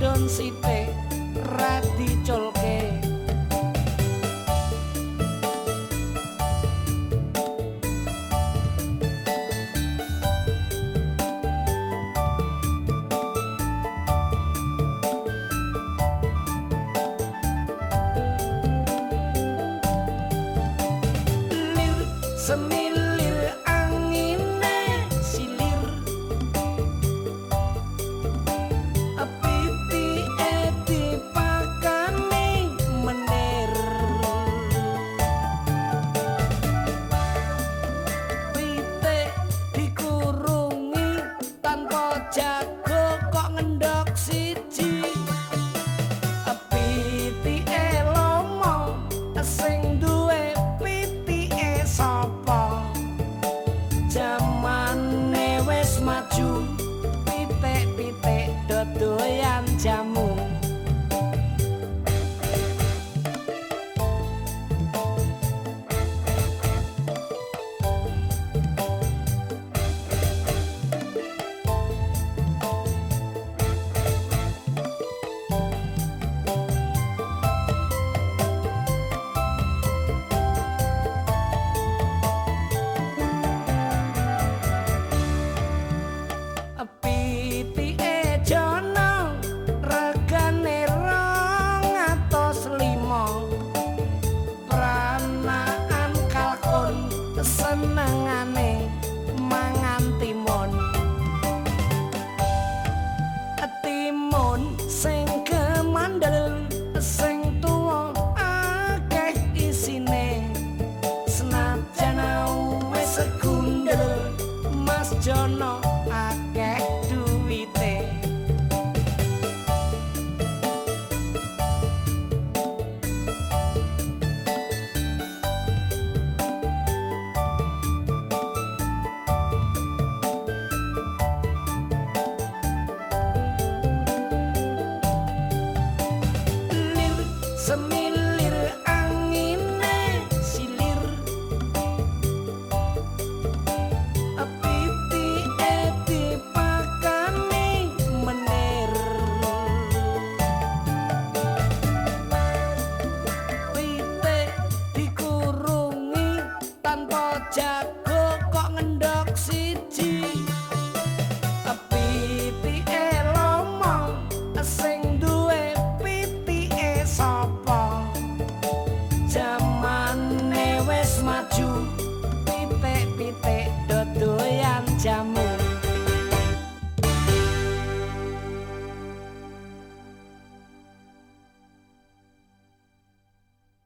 don sithik ra diculke Seni My. Semi time.